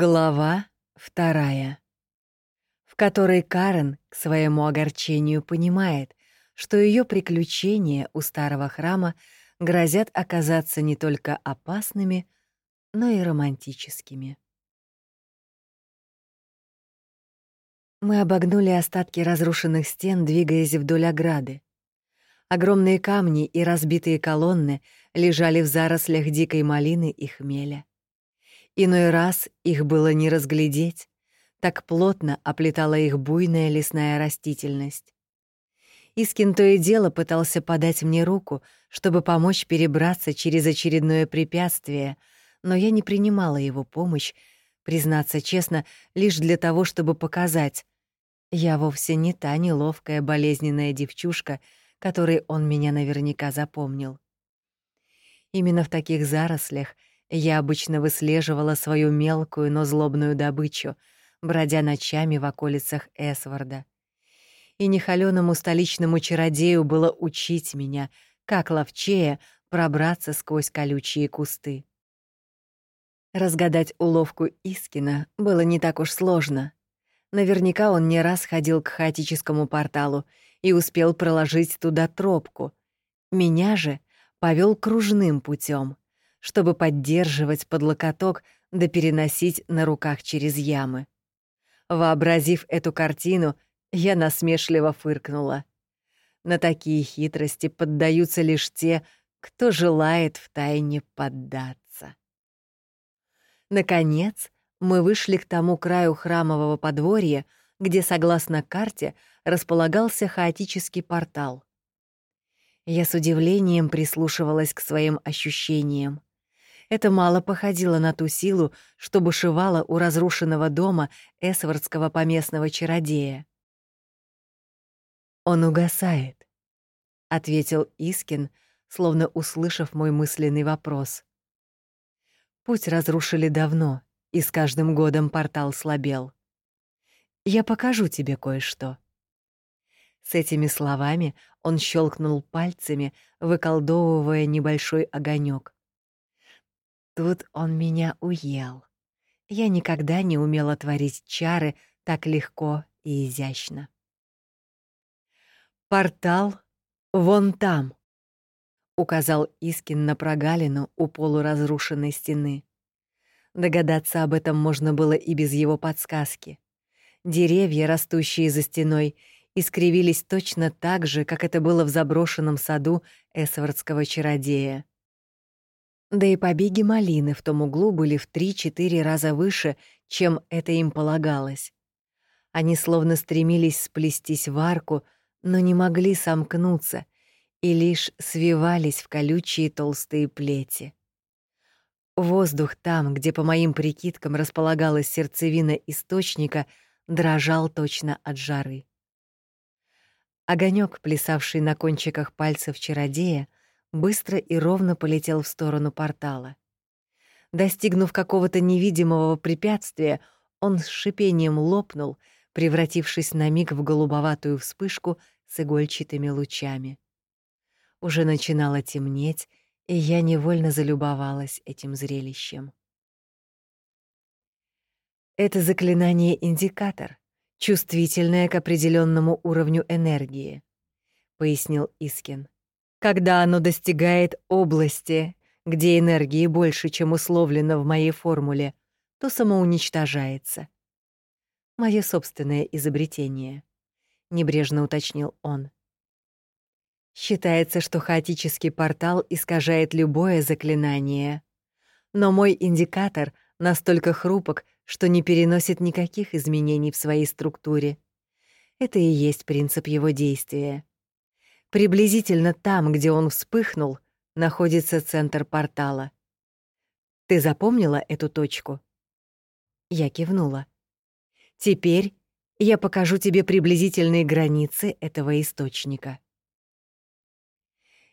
Глава вторая, в которой Карен к своему огорчению понимает, что ее приключения у старого храма грозят оказаться не только опасными, но и романтическими. Мы обогнули остатки разрушенных стен, двигаясь вдоль ограды. Огромные камни и разбитые колонны лежали в зарослях дикой малины и хмеля. Иной раз их было не разглядеть, так плотно оплетала их буйная лесная растительность. Искин то и дело пытался подать мне руку, чтобы помочь перебраться через очередное препятствие, но я не принимала его помощь, признаться честно, лишь для того, чтобы показать. Я вовсе не та неловкая болезненная девчушка, которой он меня наверняка запомнил. Именно в таких зарослях — я обычно выслеживала свою мелкую, но злобную добычу, бродя ночами в околицах Эсварда. И нехолёному столичному чародею было учить меня, как ловчее пробраться сквозь колючие кусты. Разгадать уловку Искина было не так уж сложно. Наверняка он не раз ходил к хаотическому порталу и успел проложить туда тропку. Меня же повел кружным путем чтобы поддерживать под локоток да переносить на руках через ямы. Вообразив эту картину, я насмешливо фыркнула. На такие хитрости поддаются лишь те, кто желает втайне поддаться. Наконец, мы вышли к тому краю храмового подворья, где, согласно карте, располагался хаотический портал. Я с удивлением прислушивалась к своим ощущениям это мало походило на ту силу, что бушевала у разрушенного дома эсвардского поместного чародея. «Он угасает», — ответил Искин, словно услышав мой мысленный вопрос. Путь разрушили давно, и с каждым годом портал слабел. Я покажу тебе кое-что. С этими словами он щелкнул пальцами, выколдовывая небольшой огонек. Тут он меня уел. Я никогда не умела творить чары так легко и изящно. «Портал вон там», — указал Искин на прогалину у полуразрушенной стены. Догадаться об этом можно было и без его подсказки. Деревья, растущие за стеной, искривились точно так же, как это было в заброшенном саду эсвардского чародея. Да и побеги малины в том углу были в три-четыре раза выше, чем это им полагалось. Они словно стремились сплестись в арку, но не могли сомкнуться и лишь свивались в колючие толстые плети. Воздух там, где по моим прикидкам располагалась сердцевина источника, дрожал точно от жары. Огонек, плясавший на кончиках пальцев чародея, быстро и ровно полетел в сторону портала. Достигнув какого-то невидимого препятствия, он с шипением лопнул, превратившись на миг в голубоватую вспышку с игольчатыми лучами. Уже начинало темнеть, и я невольно залюбовалась этим зрелищем. Это заклинание-индикатор, чувствительное к определенному уровню энергии, пояснил Искин. Когда оно достигает области, где энергии больше, чем условлено в моей формуле, то самоуничтожается. Мое собственное изобретение, небрежно уточнил он. Считается, что хаотический портал искажает любое заклинание. Но мой индикатор настолько хрупок, что не переносит никаких изменений в своей структуре. Это и есть принцип его действия. Приблизительно там, где он вспыхнул, находится центр портала. Ты запомнила эту точку? Я кивнула. Теперь я покажу тебе приблизительные границы этого источника.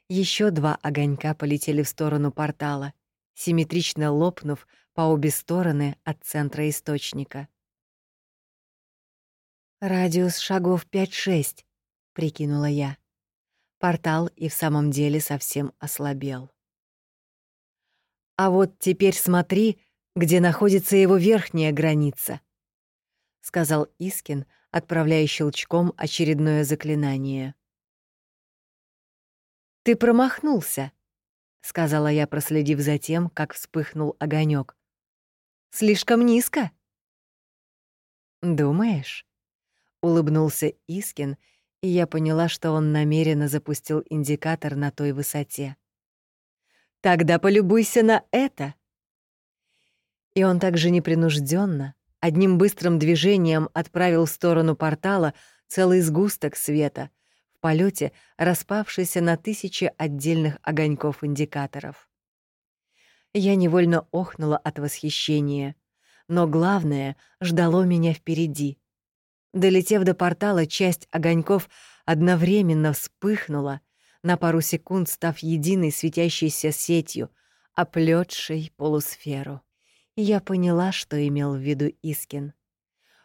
Еще два огонька полетели в сторону портала, симметрично лопнув по обе стороны от центра источника. Радиус шагов 5-6, прикинула я. Портал и в самом деле совсем ослабел. А вот теперь смотри, где находится его верхняя граница, сказал Искин, отправляя щелчком очередное заклинание. Ты промахнулся, сказала я, проследив за тем, как вспыхнул огонек. Слишком низко. Думаешь? улыбнулся Искин, и я поняла, что он намеренно запустил индикатор на той высоте. Тогда полюбуйся на это. И он также непринужденно, одним быстрым движением отправил в сторону портала целый сгусток света, в полете распавшийся на тысячи отдельных огоньков индикаторов. Я невольно охнула от восхищения, но главное ждало меня впереди. Долетев до портала, часть огоньков одновременно вспыхнула, на пару секунд став единой светящейся сетью, оплетшей полусферу. Я поняла, что имел в виду Искин.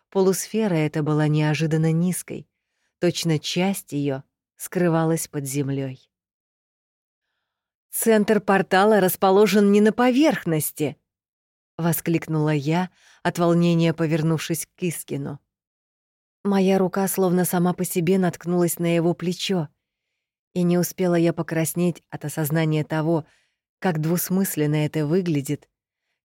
Полусфера эта была неожиданно низкой, точно часть ее скрывалась под землей. «Центр портала расположен не на поверхности!» — воскликнула я, от волнения повернувшись к Искину. Моя рука словно сама по себе наткнулась на его плечо, и не успела я покраснеть от осознания того, как двусмысленно это выглядит,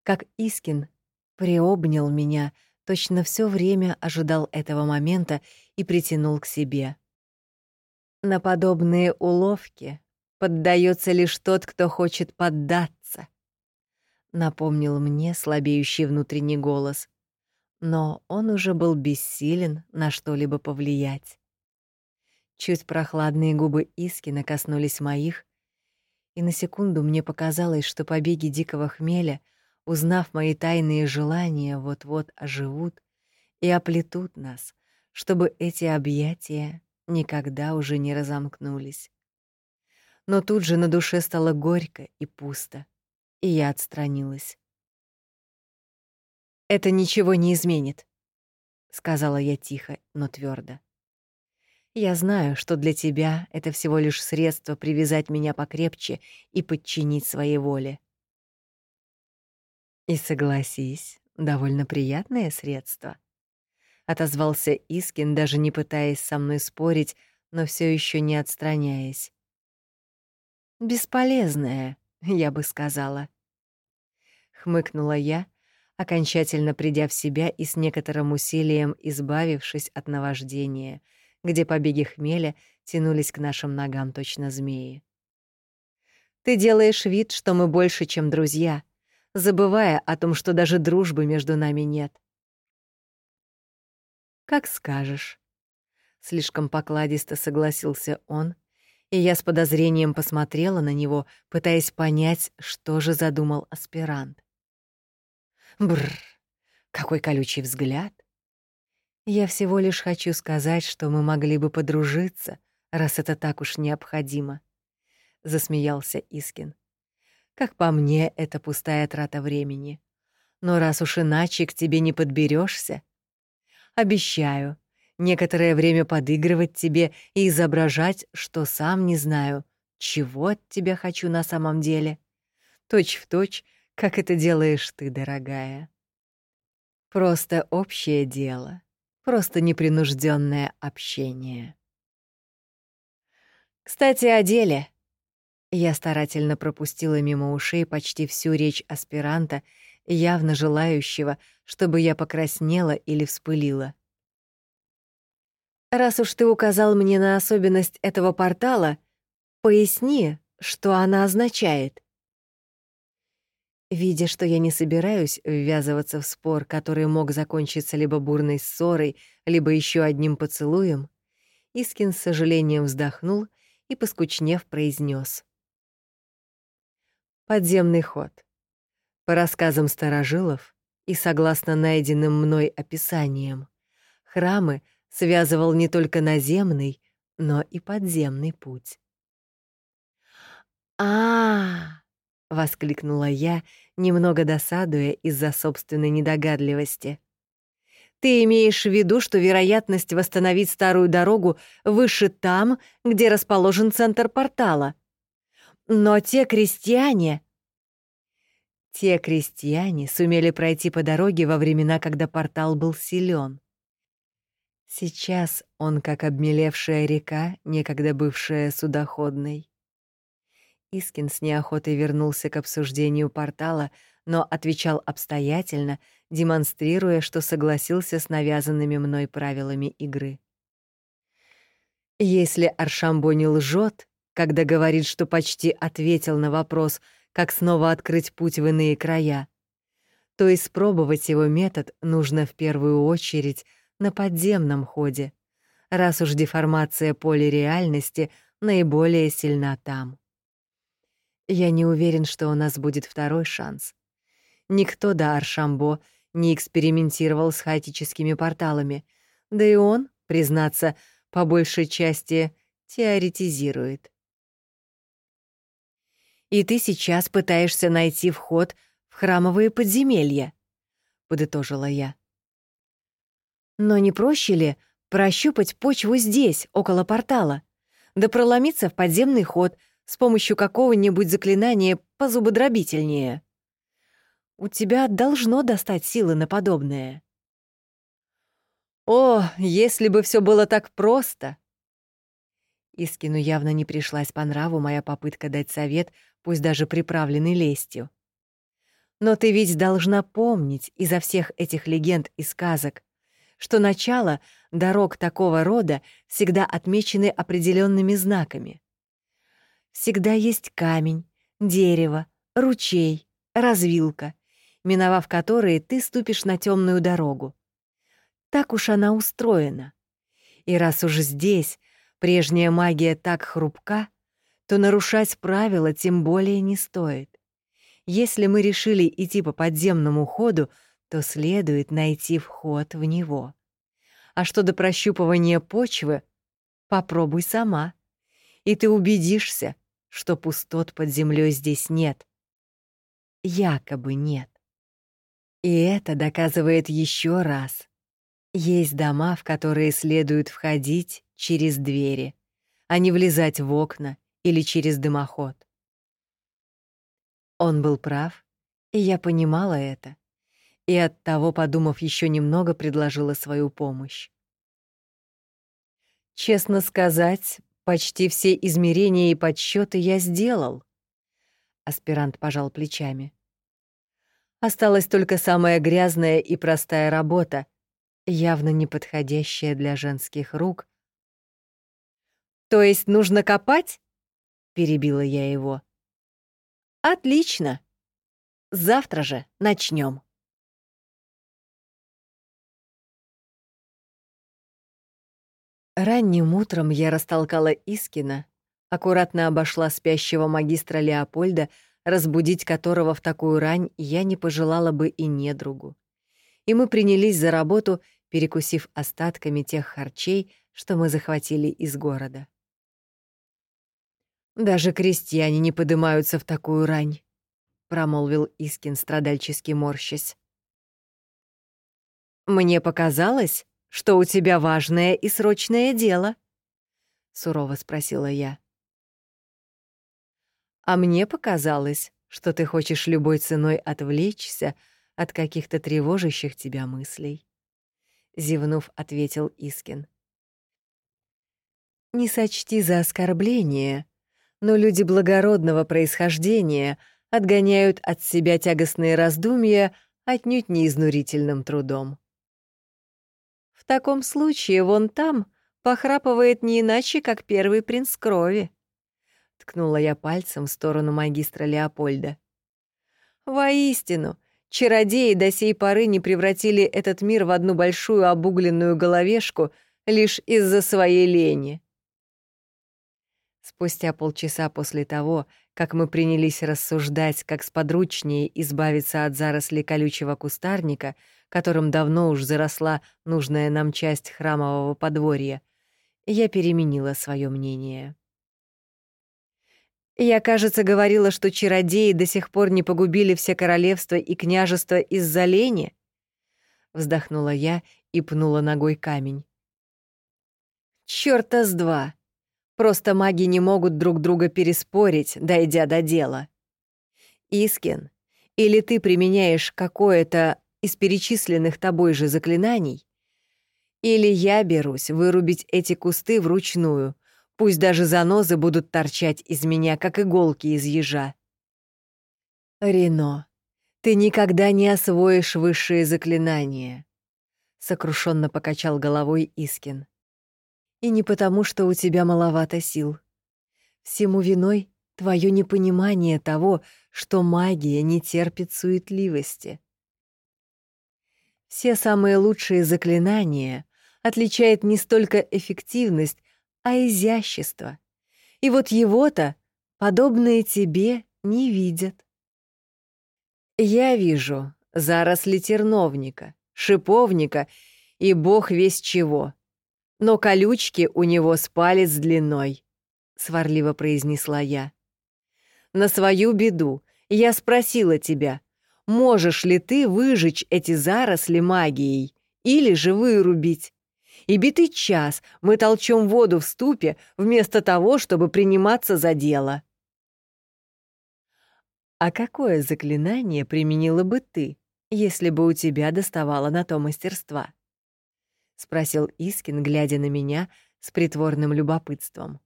как Искин приобнял меня, точно все время ожидал этого момента и притянул к себе. На подобные уловки поддается лишь тот, кто хочет поддаться, напомнил мне слабеющий внутренний голос, но он уже был бессилен на что-либо повлиять. Чуть прохладные губы Искина коснулись моих, и на секунду мне показалось, что побеги дикого хмеля — узнав мои тайные желания, вот-вот оживут и оплетут нас, чтобы эти объятия никогда уже не разомкнулись. Но тут же на душе стало горько и пусто, и я отстранилась. «Это ничего не изменит», — сказала я тихо, но твердо. «Я знаю, что для тебя это всего лишь средство привязать меня покрепче и подчинить своей воле. И согласись, довольно приятное средство. Отозвался Искин, даже не пытаясь со мной спорить, но все еще не отстраняясь. Бесполезное, я бы сказала. Хмыкнула я, окончательно придя в себя и с некоторым усилием избавившись от наваждения, где побеги хмеля тянулись к нашим ногам точно змеи. Ты делаешь вид, что мы больше, чем друзья — забывая о том, что даже дружбы между нами нет. «Как скажешь». Слишком покладисто согласился он, и я с подозрением посмотрела на него, пытаясь понять, что же задумал аспирант. Бррр, какой колючий взгляд. Я всего лишь хочу сказать, что мы могли бы подружиться, раз это так уж необходимо, засмеялся Искин. Как по мне, это пустая трата времени. Но раз уж иначе к тебе не подберешься, обещаю некоторое время подыгрывать тебе и изображать, что сам не знаю, чего от тебя хочу на самом деле. Точь в точь, как это делаешь ты, дорогая. Просто общее дело, просто непринужденное общение. Кстати, о деле — я старательно пропустила мимо ушей почти всю речь аспиранта, явно желающего, чтобы я покраснела или вспылила. «Раз уж ты указал мне на особенность этого портала, поясни, что она означает». Видя, что я не собираюсь ввязываться в спор, который мог закончиться либо бурной ссорой, либо еще одним поцелуем, Искин с сожалением вздохнул и, поскучнев, произнес: Подземный ход. По рассказам старожилов и согласно найденным мной описаниям, храмы связывал не только наземный, но и подземный путь. а, воскликнула я, немного досадуя из-за собственной недогадливости. Ты имеешь в виду, что вероятность восстановить старую дорогу выше там, где расположен центр портала? Но те крестьяне... Те крестьяне сумели пройти по дороге во времена, когда портал был силен. Сейчас он как обмелевшая река, некогда бывшая судоходной. Искин с неохотой вернулся к обсуждению портала, но отвечал обстоятельно, демонстрируя, что согласился с навязанными мной правилами игры. Если Аршамбо не лжет, когда говорит, что почти ответил на вопрос, как снова открыть путь в иные края, то испробовать его метод нужно в первую очередь на подземном ходе, раз уж деформация поля реальности наиболее сильна там. Я не уверен, что у нас будет второй шанс. Никто до Аршамбо не экспериментировал с хаотическими порталами, да и он, признаться, по большей части теоретизирует. «И ты сейчас пытаешься найти вход в храмовые подземелья», — подытожила я. «Но не проще ли прощупать почву здесь, около портала, да проломиться в подземный ход с помощью какого-нибудь заклинания позубодробительнее?» У тебя должно достать силы на подобное. О, если бы все было так просто! Искину явно не пришлась по нраву моя попытка дать совет, пусть даже приправленный лестью. Но ты ведь должна помнить изо всех этих легенд и сказок, что начало дорог такого рода всегда отмечены определенными знаками. Всегда есть камень, дерево, ручей, развилка миновав которые ты ступишь на темную дорогу. Так уж она устроена. И раз уж здесь прежняя магия так хрупка, то нарушать правила тем более не стоит. Если мы решили идти по подземному ходу, то следует найти вход в него. А что до прощупывания почвы, попробуй сама, и ты убедишься, что пустот под землей здесь нет. Якобы нет. И это доказывает еще раз. Есть дома, в которые следует входить через двери, а не влезать в окна или через дымоход. Он был прав, и я понимала это, и оттого, подумав еще немного, предложила свою помощь. Честно сказать, почти все измерения и подсчеты я сделал. Аспирант пожал плечами. Осталась только самая грязная и простая работа, явно не подходящая для женских рук. «То есть нужно копать?» — перебила я его. «Отлично. Завтра же начнем. Ранним утром я растолкала Искина, аккуратно обошла спящего магистра Леопольда, разбудить которого в такую рань я не пожелала бы и недругу. И мы принялись за работу, перекусив остатками тех харчей, что мы захватили из города. «Даже крестьяне не поднимаются в такую рань», — промолвил Искин, страдальчески морщась. «Мне показалось, что у тебя важное и срочное дело», — сурово спросила я. А мне показалось, что ты хочешь любой ценой отвлечься от каких-то тревожащих тебя мыслей. Зевнув, ответил Искин. Не сочти за оскорбление, но люди благородного происхождения отгоняют от себя тягостные раздумья отнюдь не изнурительным трудом. В таком случае вон там похрапывает не иначе, как первый принц крови. — ткнула я пальцем в сторону магистра Леопольда. «Воистину, чародеи до сей поры не превратили этот мир в одну большую обугленную головешку лишь из-за своей лени». Спустя полчаса после того, как мы принялись рассуждать, как сподручнее избавиться от зарослей колючего кустарника, которым давно уж заросла нужная нам часть храмового подворья, я переменила свое мнение. Я, кажется, говорила, что чародеи до сих пор не погубили все королевства и княжества из-за лени. Вздохнула я и пнула ногой камень. Чёрта с два. Просто маги не могут друг друга переспорить, дойдя до дела. Искин, Или ты применяешь какое-то из перечисленных тобой же заклинаний, или я берусь вырубить эти кусты вручную, пусть даже занозы будут торчать из меня, как иголки из ежа. Рено, ты никогда не освоишь высшие заклинания, сокрушенно покачал головой Искин. И не потому, что у тебя маловато сил. Всему виной твое непонимание того, что магия не терпит суетливости. Все самые лучшие заклинания отличает не столько эффективность, а изящество. И вот его-то подобные тебе не видят. Я вижу заросли терновника, шиповника и бог весь чего. Но колючки у него с палец длиной, — сварливо произнесла я. На свою беду я спросила тебя, можешь ли ты выжечь эти заросли магией или же вырубить? И битый час мы толчем воду в ступе вместо того, чтобы приниматься за дело. А какое заклинание применила бы ты, если бы у тебя доставало на то мастерства? спросил Искин, глядя на меня с притворным любопытством.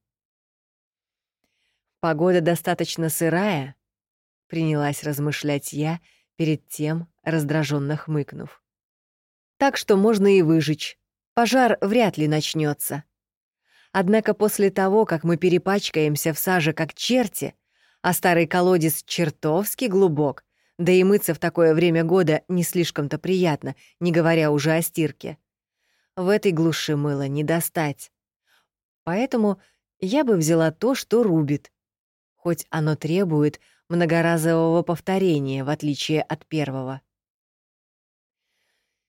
Погода достаточно сырая, принялась размышлять я, перед тем раздраженно хмыкнув. Так что можно и выжечь, пожар вряд ли начнется. Однако после того, как мы перепачкаемся в саже как черти, а старый колодец чертовски глубок, да и мыться в такое время года не слишком-то приятно, не говоря уже о стирке. В этой глуши мыла не достать. Поэтому я бы взяла то, что рубит, хоть оно требует многоразового повторения, в отличие от первого.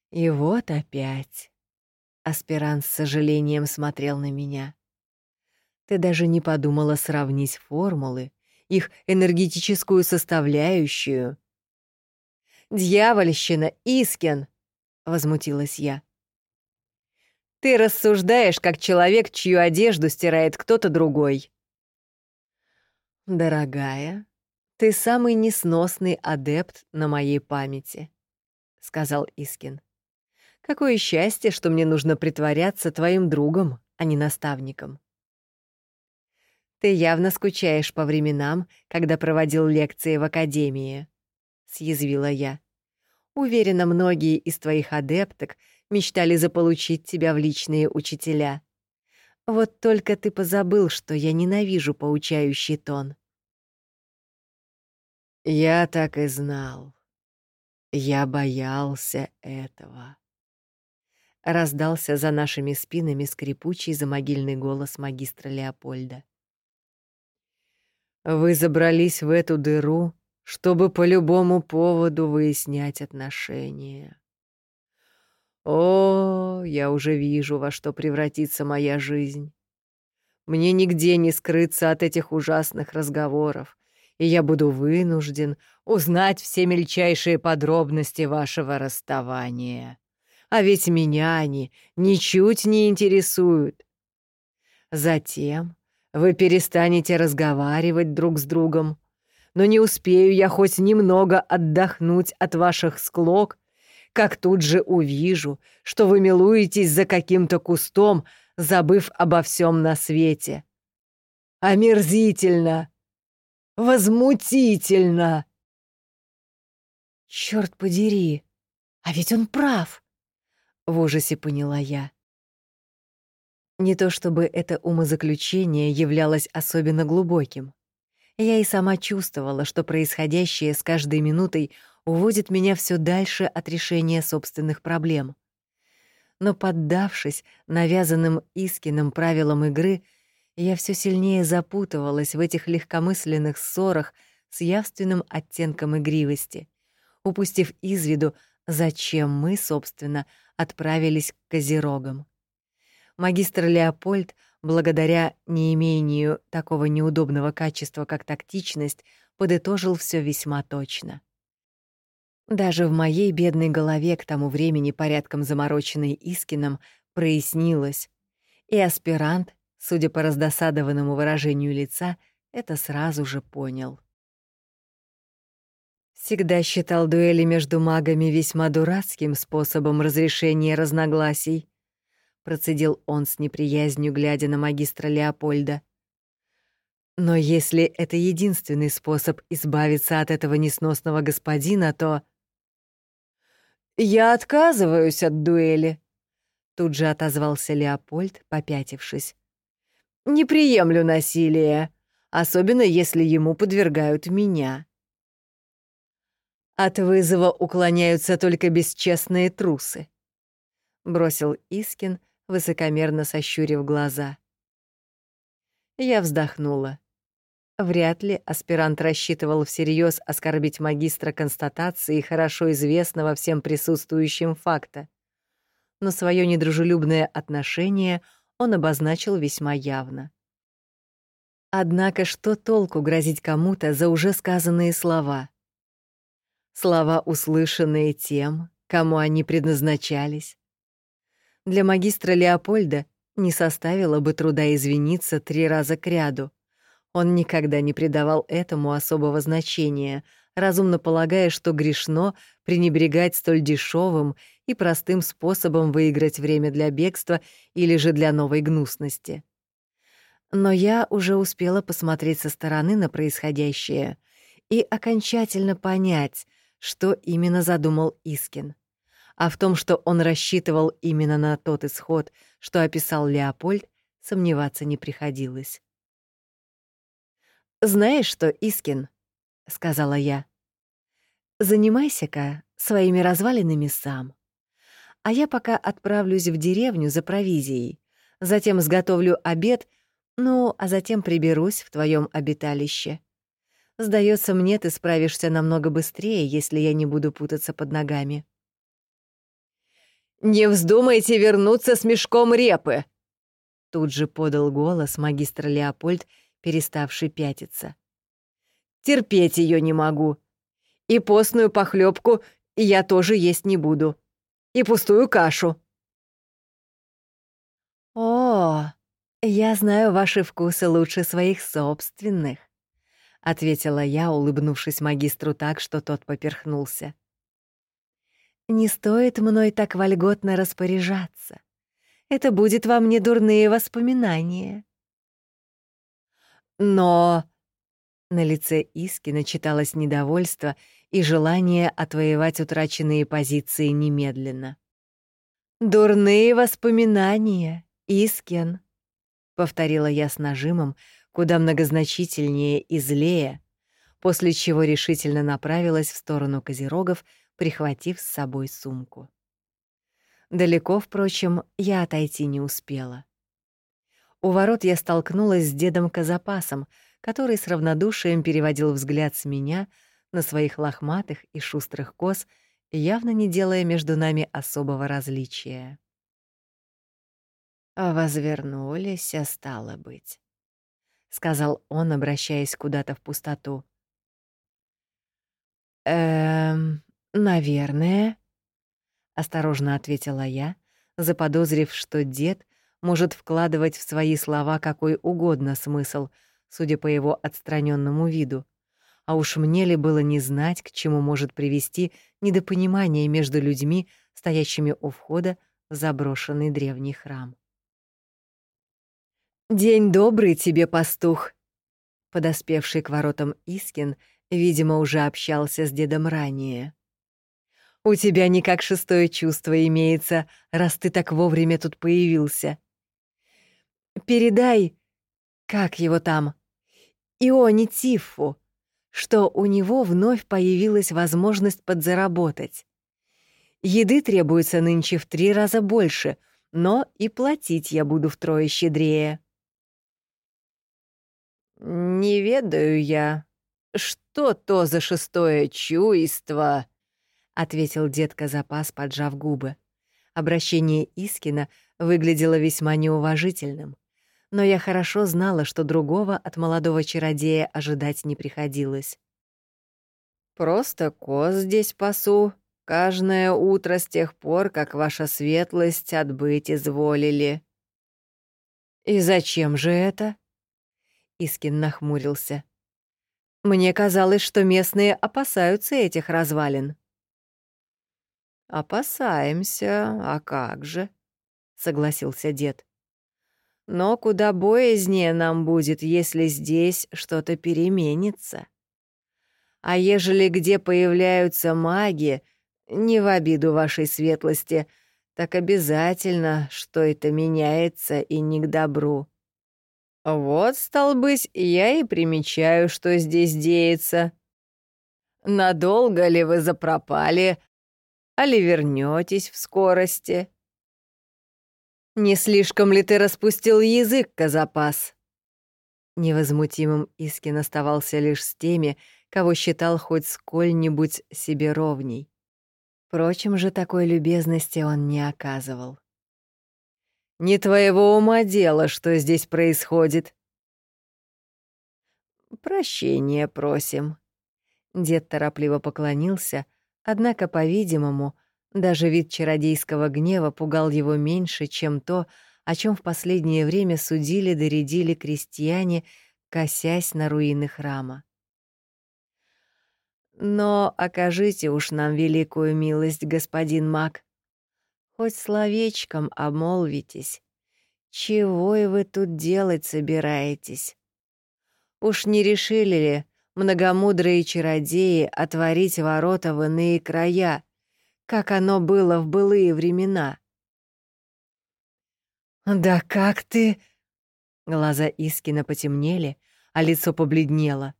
И вот опять. Аспирант с сожалением смотрел на меня. Ты даже не подумала сравнить формулы, их энергетическую составляющую. «Дьявольщина, Искин!» — возмутилась я. «Ты рассуждаешь, как человек, чью одежду стирает кто-то другой». «Дорогая, ты самый несносный адепт на моей памяти», — сказал Искин. Какое счастье, что мне нужно притворяться твоим другом, а не наставником. Ты явно скучаешь по временам, когда проводил лекции в академии, съязвила я. Уверена, многие из твоих адепток мечтали заполучить тебя в личные учителя. Вот только ты позабыл, что я ненавижу поучающий тон. Я так и знал. Я боялся этого раздался за нашими спинами скрипучий замогильный голос магистра Леопольда. Вы забрались в эту дыру, чтобы по любому поводу выяснять отношения. О, я уже вижу, во что превратится моя жизнь. Мне нигде не скрыться от этих ужасных разговоров, и я буду вынужден узнать все мельчайшие подробности вашего расставания а ведь меня они ничуть не интересуют. Затем вы перестанете разговаривать друг с другом, но не успею я хоть немного отдохнуть от ваших склок, как тут же увижу, что вы милуетесь за каким-то кустом, забыв обо всем на свете. Омерзительно! Возмутительно! Черт подери, а ведь он прав. В ужасе поняла я. Не то чтобы это умозаключение являлось особенно глубоким. Я и сама чувствовала, что происходящее с каждой минутой уводит меня все дальше от решения собственных проблем. Но поддавшись навязанным Искиным правилам игры, я все сильнее запутывалась в этих легкомысленных ссорах с явственным оттенком игривости, упустив из виду, зачем мы, собственно, отправились к козерогам. Магистр Леопольд, благодаря неимению такого неудобного качества, как тактичность, подытожил все весьма точно. Даже в моей бедной голове к тому времени порядком замороченной Искином прояснилось, и аспирант, судя по раздосадованному выражению лица, это сразу же понял. Всегда считал дуэли между магами весьма дурацким способом разрешения разногласий, процедил он с неприязнью, глядя на магистра Леопольда. Но если это единственный способ избавиться от этого несносного господина, то... «Я отказываюсь от дуэли», — тут же отозвался Леопольд, попятившись. «Не приемлю насилия, особенно если ему подвергают меня». «От вызова уклоняются только бесчестные трусы», — бросил Искин, высокомерно сощурив глаза. Я вздохнула. Вряд ли аспирант рассчитывал всерьез оскорбить магистра констатации хорошо известного всем присутствующим факта. Но свое недружелюбное отношение он обозначил весьма явно. Однако что толку грозить кому-то за уже сказанные слова? Слова, услышанные тем, кому они предназначались. Для магистра Леопольда не составило бы труда извиниться три раза кряду — он никогда не придавал этому особого значения, разумно полагая, что грешно пренебрегать столь дешевым и простым способом выиграть время для бегства или же для новой гнусности. Но я уже успела посмотреть со стороны на происходящее и окончательно понять, что именно задумал Искин. А в том, что он рассчитывал именно на тот исход, что описал Леопольд, сомневаться не приходилось. «Знаешь что, Искин?» — сказала я. «Занимайся-ка своими развалинами сам. А я пока отправлюсь в деревню за провизией, затем сготовлю обед, ну, а затем приберусь в твоем обиталище. Сдается мне, ты справишься намного быстрее, если я не буду путаться под ногами». «Не вздумайте вернуться с мешком репы!» Тут же подал голос магистр Леопольд, переставший пятиться. «Терпеть ее не могу. И постную похлебку я тоже есть не буду. И пустую кашу». «О, я знаю ваши вкусы лучше своих собственных», — ответила я, улыбнувшись магистру так, что тот поперхнулся. «Не стоит мной так вольготно распоряжаться. Это будет вам не дурные воспоминания. Но на лице Искина читалось недовольство и желание отвоевать утраченные позиции немедленно. «Дурные воспоминания, Искин», — повторила я с нажимом, куда многозначительнее и злее, после чего решительно направилась в сторону козерогов, прихватив с собой сумку. Далеко, впрочем, я отойти не успела. У ворот я столкнулась с дедом Казапасом, который с равнодушием переводил взгляд с меня на своих лохматых и шустрых коз, явно не делая между нами особого различия. «Возвернулись, а стало быть», — сказал он, обращаясь куда-то в пустоту. «Эм, наверное», — осторожно ответила я, заподозрив, что дед может вкладывать в свои слова какой угодно смысл, судя по его отстраненному виду. А уж мне ли было не знать, к чему может привести недопонимание между людьми, стоящими у входа в заброшенный древний храм. «День добрый тебе, пастух!» Подоспевший к воротам Искин, видимо, уже общался с дедом ранее. «У тебя никак шестое чувство имеется, раз ты так вовремя тут появился. Передай, как его там, Ионе Тиффу, что у него вновь появилась возможность подзаработать. Еды требуется нынче в три раза больше, но и платить я буду втрое щедрее. «Не ведаю я, что то за шестое чуйство», — ответил дед Казапас, поджав губы. Обращение Искина выглядело весьма неуважительным но я хорошо знала, что другого от молодого чародея ожидать не приходилось. «Просто коз здесь пасу, каждое утро с тех пор, как ваша светлость отбыть изволили». «И зачем же это?» Искин нахмурился. Мне казалось, что местные опасаются этих развалин. «Опасаемся, а как же?» — согласился дед. «Но куда боязнее нам будет, если здесь что-то переменится. А ежели где появляются маги, не в обиду вашей светлости, так обязательно что это меняется и не к добру. Вот, стал быть, я и примечаю, что здесь деется. Надолго ли вы запропали, али вернетесь в скорости? Не слишком ли ты распустил язык, Казапас? Невозмутимым Искин оставался лишь с теми, кого считал хоть сколь-нибудь себе ровней. Впрочем же такой любезности он не оказывал. «Не твоего ума дело, что здесь происходит». «Прощения просим». Дед торопливо поклонился, Однако, по-видимому, даже вид чародейского гнева пугал его меньше, чем то, о чем в последнее время судили-доредили крестьяне, косясь на руины храма. «Но окажите уж нам великую милость, господин маг. Хоть словечком обмолвитесь. Чего и вы тут делать собираетесь? Уж не решили ли, многомудрые чародеи отворить ворота в иные края, как оно было в былые времена. «Да как ты...» Глаза Искина потемнели, а лицо побледнело.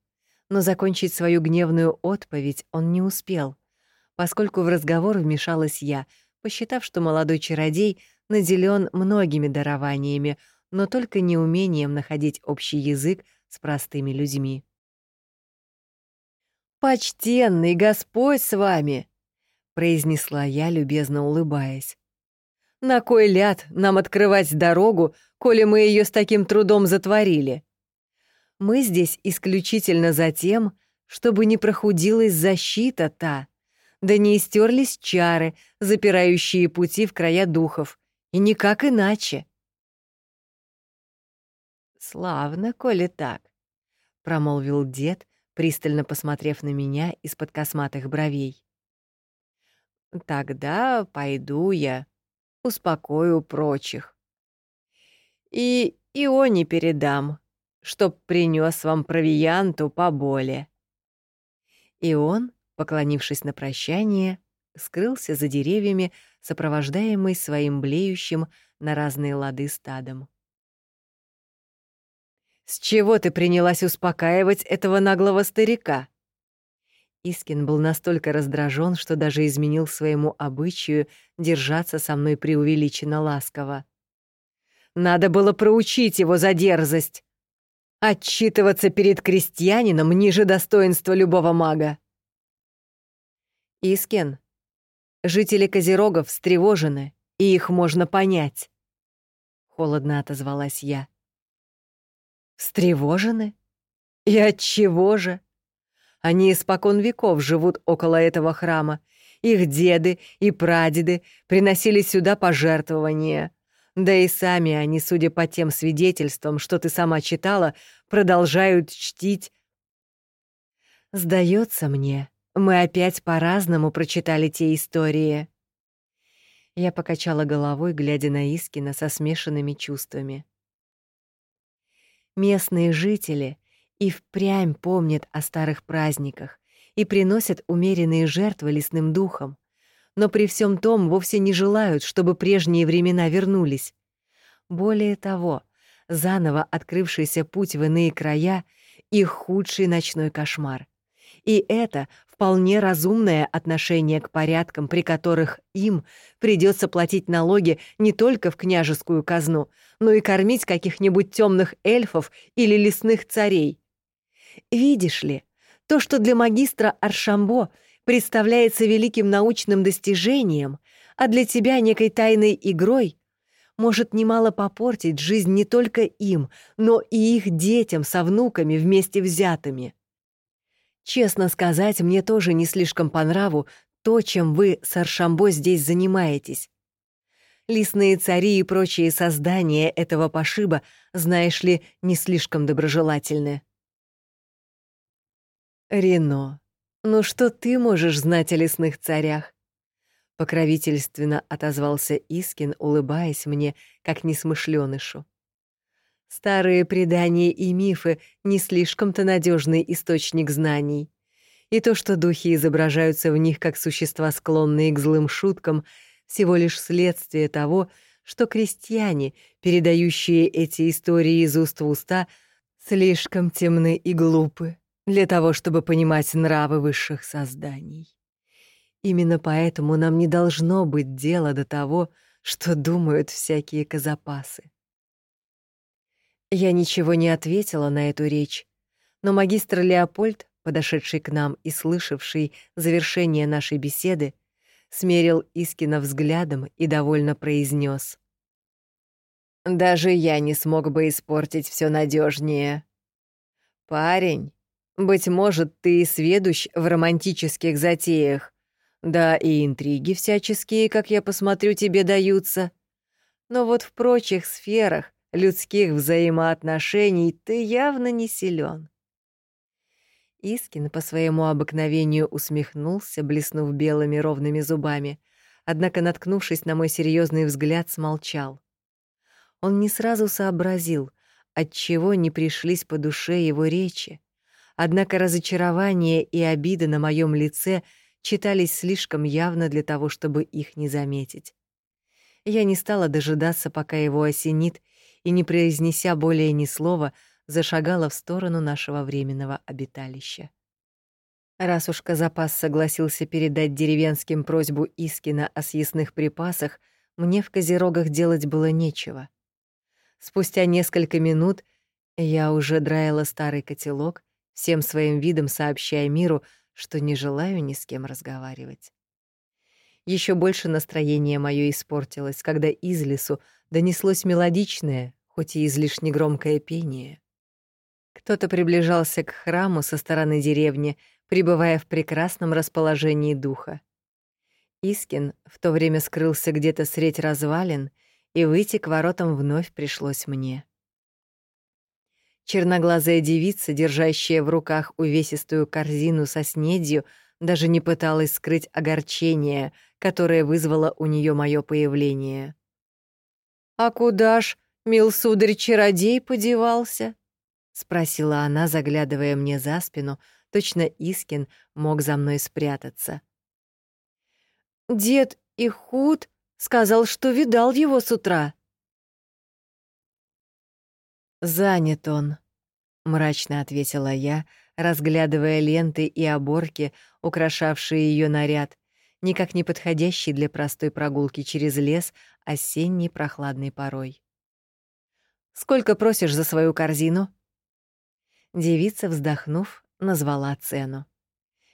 Но закончить свою гневную отповедь он не успел, поскольку в разговор вмешалась я, посчитав, что молодой чародей наделен многими дарованиями, но только неумением находить общий язык с простыми людьми. «Почтенный Господь с вами!» — произнесла я, любезно улыбаясь. «На кой ляд нам открывать дорогу, коли мы ее с таким трудом затворили? Мы здесь исключительно за тем, чтобы не прохудилась защита та, да не истерлись чары, запирающие пути в края духов, и никак иначе». «Славно, коли так», — промолвил дед, пристально посмотрев на меня из-под косматых бровей. «Тогда пойду я, успокою прочих. И Ионе передам, чтоб принес вам провианту поболе». И он, поклонившись на прощание, скрылся за деревьями, сопровождаемый своим блеющим на разные лады стадом. «С чего ты принялась успокаивать этого наглого старика?» Искин был настолько раздражен, что даже изменил своему обычаю держаться со мной преувеличенно ласково. «Надо было проучить его за дерзость. Отчитываться перед крестьянином ниже достоинства любого мага». «Искин, жители Козерогов встревожены, и их можно понять», — холодно отозвалась я. Встревожены? И от чего же? Они испокон веков живут около этого храма. Их деды и прадеды приносили сюда пожертвования. Да и сами они, судя по тем свидетельствам, что ты сама читала, продолжают чтить. Сдается мне, мы опять по-разному прочитали те истории. Я покачала головой, глядя на Искина со смешанными чувствами. Местные жители и впрямь помнят о старых праздниках и приносят умеренные жертвы лесным духам, но при всем том вовсе не желают, чтобы прежние времена вернулись. Более того, заново открывшийся путь в иные края — их худший ночной кошмар. И это вполне разумное отношение к порядкам, при которых им придется платить налоги не только в княжескую казну, но и кормить каких-нибудь темных эльфов или лесных царей. Видишь ли, то, что для магистра Аршамбо представляется великим научным достижением, а для тебя некой тайной игрой, может немало попортить жизнь не только им, но и их детям со внуками вместе взятыми. Честно сказать, мне тоже не слишком по нраву то, чем вы с Аршамбо здесь занимаетесь. Лесные цари и прочие создания этого пошиба, знаешь ли, не слишком доброжелательны. Рено, ну что ты можешь знать о лесных царях? Покровительственно отозвался Искин, улыбаясь мне, как несмышленышу. Старые предания и мифы не слишком-то надежный источник знаний. И то, что духи изображаются в них как существа, склонные к злым шуткам, всего лишь следствие того, что крестьяне, передающие эти истории из уст в уста, слишком темны и глупы для того, чтобы понимать нравы высших созданий. Именно поэтому нам не должно быть дела до того, что думают всякие казапасы. Я ничего не ответила на эту речь, но магистр Леопольд, подошедший к нам и слышавший завершение нашей беседы, смерил Искина взглядом и довольно произнес: «Даже я не смог бы испортить все надежнее. Парень, быть может, ты и сведущ в романтических затеях, да и интриги всяческие, как я посмотрю, тебе даются. Но вот в прочих сферах людских взаимоотношений ты явно не силен. Искин по своему обыкновению усмехнулся, блеснув белыми ровными зубами, однако, наткнувшись на мой серьезный взгляд, смолчал. Он не сразу сообразил, отчего не пришлись по душе его речи, однако разочарование и обида на моем лице читались слишком явно для того, чтобы их не заметить. Я не стала дожидаться, пока его осенит, и, не произнеся более ни слова, зашагала в сторону нашего временного обиталища. Раз уж Казапас согласился передать деревенским просьбу Искина о съестных припасах, мне в Козерогах делать было нечего. Спустя несколько минут я уже драила старый котелок, всем своим видом сообщая миру, что не желаю ни с кем разговаривать. Еще больше настроение мое испортилось, когда из лесу донеслось мелодичное, хоть и излишне громкое пение. Кто-то приближался к храму со стороны деревни, пребывая в прекрасном расположении духа. Искин в то время скрылся где-то средь развалин, и выйти к воротам вновь пришлось мне. Черноглазая девица, держащая в руках увесистую корзину со снедью, даже не пыталась скрыть огорчение, которое вызвало у нее мое появление. «А куда ж, мил сударь-чародей, подевался?» — спросила она, заглядывая мне за спину, точно Искин мог за мной спрятаться. «Дед и худ сказал, что видал его с утра». «Занят он», — мрачно ответила я, разглядывая ленты и оборки, украшавшие ее наряд, никак не подходящий для простой прогулки через лес осенней прохладной порой. «Сколько просишь за свою корзину?» Девица, вздохнув, назвала цену.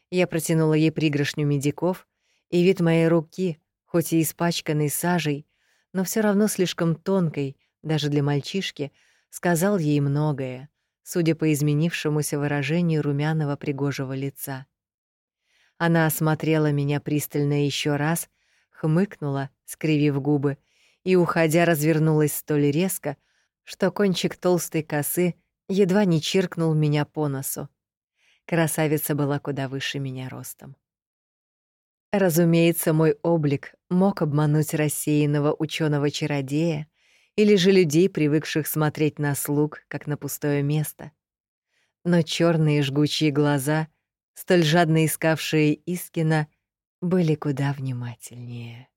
Я протянула ей пригоршню медиков, и вид моей руки, хоть и испачканной сажей, но все равно слишком тонкой, даже для мальчишки, сказал ей многое, судя по изменившемуся выражению румяного пригожего лица. Она осмотрела меня пристально еще раз, хмыкнула, скривив губы, и, уходя, развернулась столь резко, что кончик толстой косы едва не чиркнул меня по носу. Красавица была куда выше меня ростом. Разумеется, мой облик мог обмануть рассеянного ученого чародея или же людей, привыкших смотреть на слуг, как на пустое место. Но черные жгучие глаза — столь жадно искавшие Искина, были куда внимательнее.